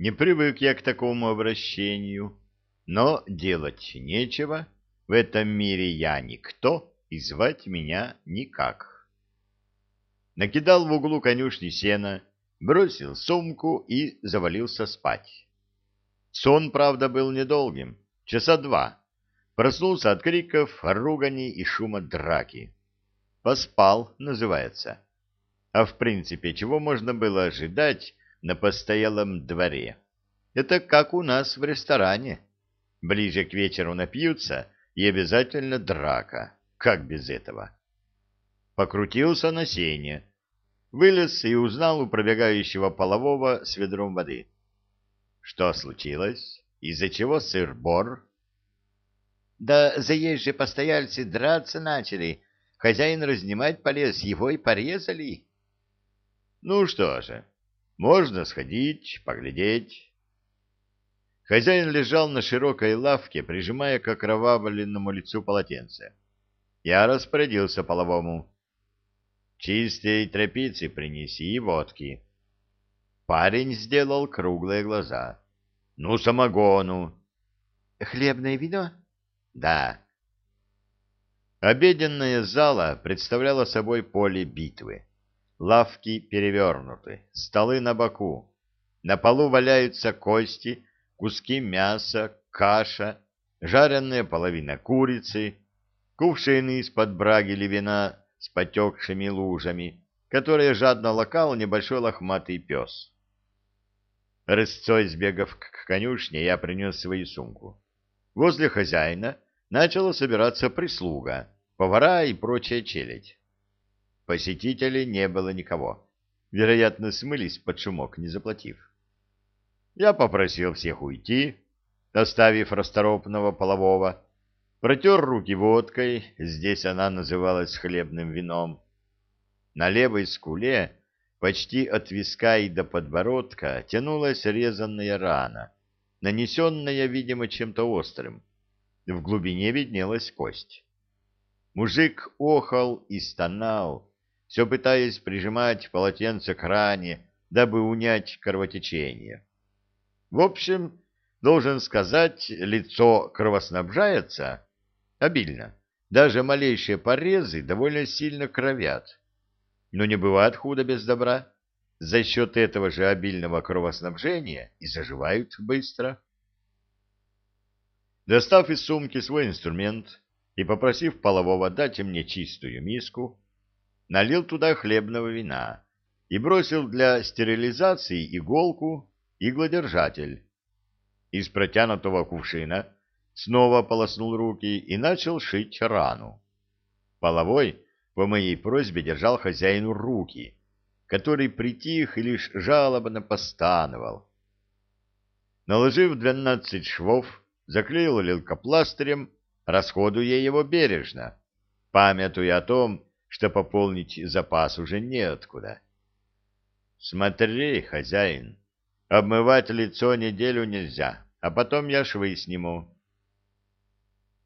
Не привык я к такому обращению, но делать нечего. В этом мире я никто, и звать меня никак. Накидал в углу конюшни сена, бросил сумку и завалился спать. Сон, правда, был недолгим, часа два. Проснулся от криков, ругани и шума драки. Поспал, называется. А в принципе, чего можно было ожидать на постоялом дворе? Это как у нас в ресторане. Ближе к вечеру напьются, и обязательно драка. Как без этого? Покрутился на сене, вылез и узнал у пробегающего полового с ведром воды. Что случилось? Из-за чего сыр-бор? Да заезжие постояльцы драться начали. Хозяин разнимать полез, его и порезали. Ну что же, можно сходить, поглядеть. Хозяин лежал на широкой лавке, прижимая к окровавленному лицу полотенце. Я распорядился половому. Чистой тряпицы принеси и водки. Парень сделал круглые глаза. Ну, самогону. Хлебное вино? Да. Обеденная зала представляла собой поле битвы. Лавки перевернуты, столы на боку. На полу валяются кости, куски мяса, каша, жареная половина курицы, кувшины из-под браги или вина с потекшими лужами, которые жадно лакал небольшой лохматый пес. Рысцой сбегав к конюшне, я принес свою сумку. Возле хозяина начала собираться прислуга, повара и прочая челядь. Посетителей не было никого. Вероятно, смылись под шумок, не заплатив. Я попросил всех уйти, оставив расторопного полового, Протер руки водкой, здесь она называлась хлебным вином. На левой скуле, почти от виска и до подбородка, тянулась резанная рана, нанесенная, видимо, чем-то острым. В глубине виднелась кость. Мужик охал и стонал, все пытаясь прижимать полотенце к ране, дабы унять кровотечение. В общем, должен сказать, лицо кровоснабжается, обильно. Даже малейшие порезы довольно сильно кровят. Но не бывает худо без добра. За счет этого же обильного кровоснабжения и заживают быстро. Достав из сумки свой инструмент и попросив полового дать мне чистую миску, налил туда хлебного вина и бросил для стерилизации иголку, иглодержатель. Из протянутого кувшина снова полоснул руки и начал шить рану. Половой по моей просьбе держал хозяину руки, который притих и лишь жалобно постановал. Наложив двенадцать швов, заклеил лилкопластырем, расходуя его бережно, памятуя о том, что пополнить запас уже неоткуда. Смотри, хозяин, обмывать лицо неделю нельзя, а потом я швы сниму.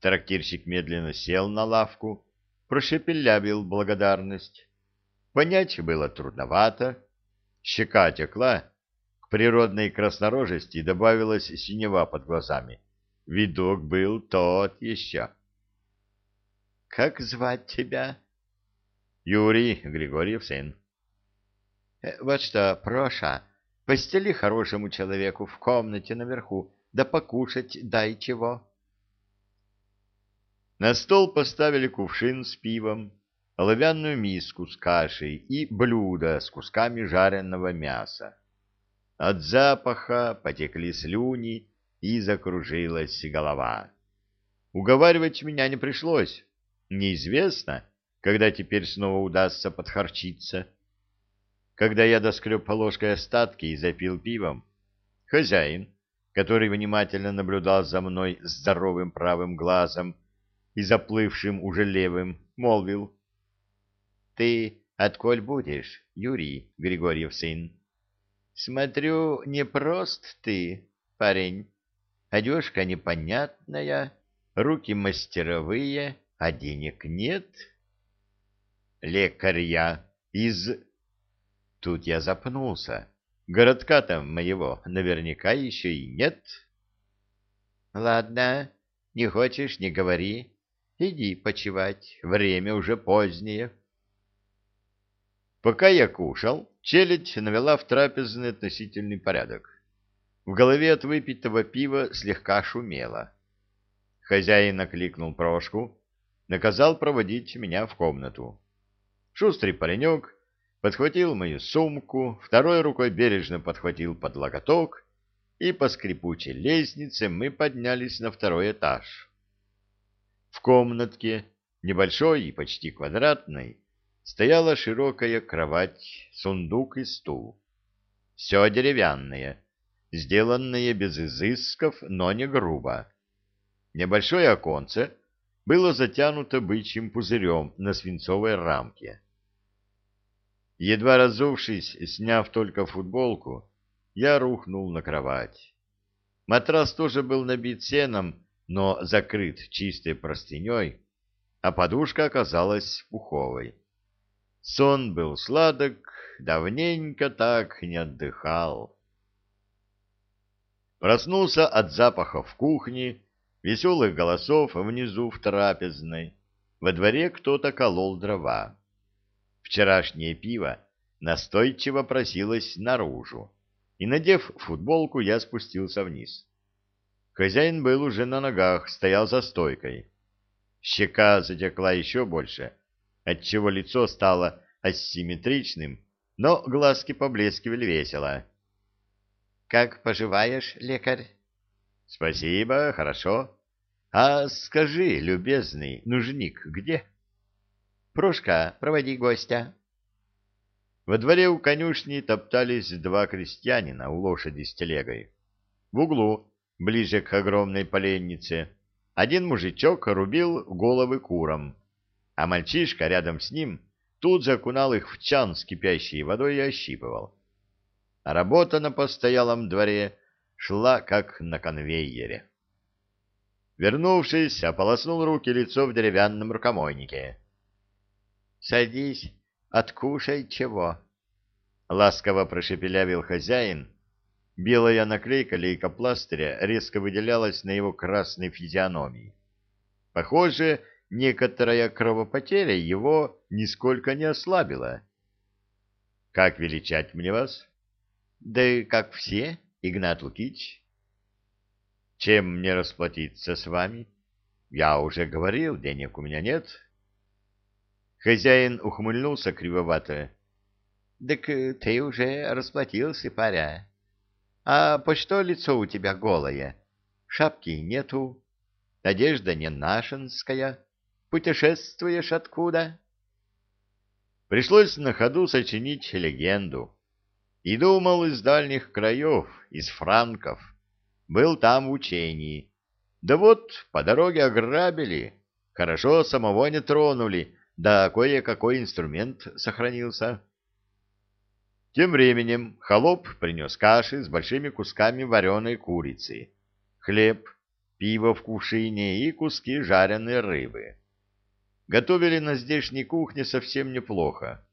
Трактирщик медленно сел на лавку, прошепелявил благодарность. Понять было трудновато. Щека текла, к природной краснорожести добавилась синева под глазами. Видок был тот еще. — Как звать тебя? — Юрий Григорьев сын. — Вот что, Проша, постели хорошему человеку в комнате наверху, да покушать дай чего. На стол поставили кувшин с пивом, оловянную миску с кашей и блюдо с кусками жареного мяса. От запаха потекли слюни и закружилась голова. Уговаривать меня не пришлось. Неизвестно, когда теперь снова удастся подхарчиться. Когда я доскреб ложкой остатки и запил пивом, хозяин, который внимательно наблюдал за мной здоровым правым глазом, и заплывшим уже левым, молвил. — Ты отколь будешь, Юрий Григорьев сын? — Смотрю, не прост ты, парень. Одежка непонятная, руки мастеровые, а денег нет. — Лекарь я из... Тут я запнулся, Городка там моего наверняка еще и нет. Ладно, не хочешь, не говори. Иди почевать, время уже позднее. Пока я кушал, челядь навела в трапезный относительный порядок. В голове от выпитого пива слегка шумело. Хозяин накликнул Прошку, наказал проводить меня в комнату. Шустрый паренек подхватил мою сумку, второй рукой бережно подхватил под локоток, и по скрипучей лестнице мы поднялись на второй этаж. В комнатке, небольшой и почти квадратной, стояла широкая кровать, сундук и стул. Все деревянное, сделанное без изысков, но не грубо. Небольшое оконце было затянуто бычьим пузырем на свинцовой рамке. Едва разувшись, сняв только футболку, я рухнул на кровать. Матрас тоже был набит сеном, но закрыт чистой простыней, а подушка оказалась пуховой. Сон был сладок, давненько так не отдыхал. Проснулся от запахов кухне, веселых голосов внизу в трапезной. Во дворе кто-то колол дрова. Вчерашнее пиво настойчиво просилось наружу, и, надев футболку, я спустился вниз. Хозяин был уже на ногах, стоял за стойкой. Щека затекла еще больше, отчего лицо стало асимметричным, но глазки поблескивали весело. — Как поживаешь, лекарь? — Спасибо, хорошо. А скажи, любезный нужник, где? — Прушка, проводи гостя. Во дворе у конюшни топтались два крестьянина у лошади с телегой. В углу ближе к огромной поленнице, один мужичок рубил головы курам, а мальчишка рядом с ним тут же окунал их в чан с кипящей водой и ощипывал. Работа на постоялом дворе шла как на конвейере. Вернувшись, ополоснул руки лицо в деревянном рукомойнике. — Садись, откушай чего. Ласково прошепелявил хозяин, Белая наклейка лейкопластыря резко выделялась на его красной физиономии. Похоже, некоторая кровопотеря его нисколько не ослабила. «Как величать мне вас?» «Да как все, Игнат Лукич». «Чем мне расплатиться с вами?» «Я уже говорил, денег у меня нет». Хозяин ухмыльнулся кривовато. «Так ты уже расплатился, паря». А по что лицо у тебя голое? Шапки нету, одежда не нашинская. Путешествуешь откуда? Пришлось на ходу сочинить легенду. И думал из дальних краев, из франков. Был там в учении. Да вот, по дороге ограбили. Хорошо самого не тронули, да кое-какой инструмент сохранился. Тем временем холоп принес каши с большими кусками вареной курицы, хлеб, пиво в кувшине и куски жареной рыбы. Готовили на здешней кухне совсем неплохо.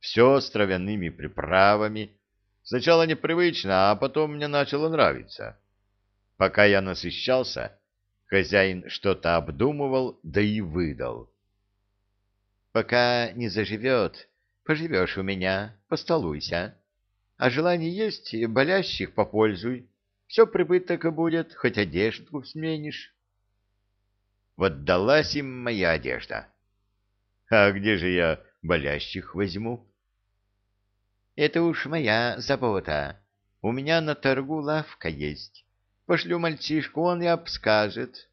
Все с травяными приправами. Сначала непривычно, а потом мне начало нравиться. Пока я насыщался, хозяин что-то обдумывал, да и выдал. «Пока не заживет, Поживешь у меня, постолуйся. А желание есть, болящих попользуй. Все прибыток будет, хоть одежду сменишь. Вот далась им моя одежда. А где же я болящих возьму? Это уж моя забота. У меня на торгу лавка есть. Пошлю мальчишку, он и обскажет.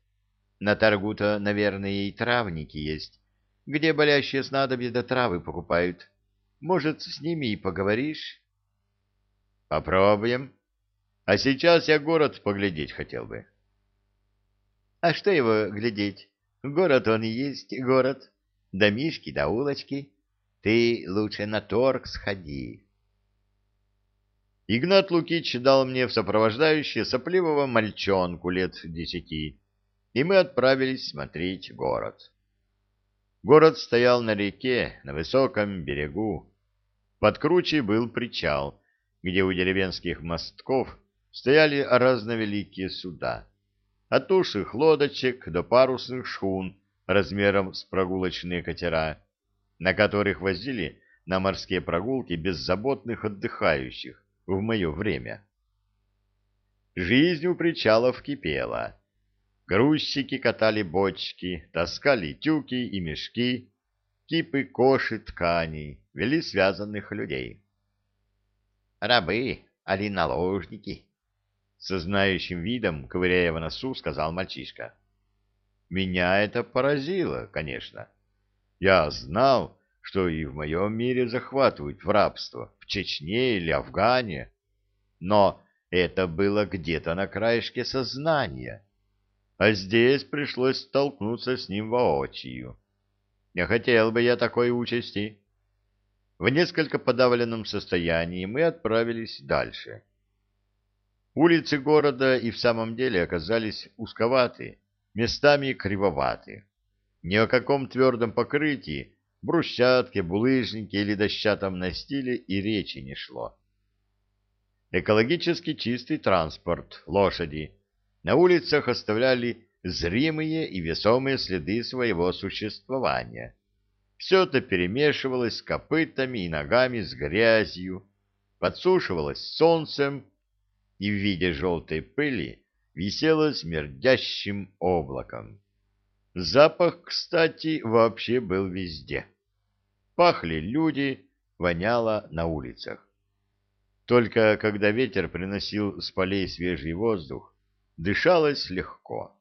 На торгу-то, наверное, и травники есть, где болящие снадобья до травы покупают. Может, с ними и поговоришь? Попробуем. А сейчас я город поглядеть хотел бы. А что его глядеть? Город он и есть город. Домишки да улочки. Ты лучше на торг сходи. Игнат Лукич дал мне в сопровождающее сопливого мальчонку лет десяти, и мы отправились смотреть город. Город стоял на реке, на высоком берегу. Под кручей был причал, где у деревенских мостков стояли разновеликие суда, от уших лодочек до парусных шхун размером с прогулочные катера, на которых возили на морские прогулки беззаботных отдыхающих в мое время. Жизнь у причалов кипела. Грузчики катали бочки, таскали тюки и мешки, кипы коши тканей, вели связанных людей. «Рабы, али наложники?» Со знающим видом, ковыряя в носу, сказал мальчишка. Меня это поразило, конечно. Я знал, что и в моем мире захватывают в рабство, в Чечне или Афгане, но это было где-то на краешке сознания, а здесь пришлось столкнуться с ним воочию. Не хотел бы я такой участи. В несколько подавленном состоянии мы отправились дальше. Улицы города и в самом деле оказались узковаты, местами кривоваты. Ни о каком твердом покрытии, брусчатке, булыжнике или дощатом настиле и речи не шло. Экологически чистый транспорт, лошади, на улицах оставляли зримые и весомые следы своего существования. Все это перемешивалось с копытами и ногами с грязью, подсушивалось солнцем и в виде желтой пыли висело смердящим облаком. Запах, кстати, вообще был везде. Пахли люди, воняло на улицах. Только когда ветер приносил с полей свежий воздух, дышалось легко.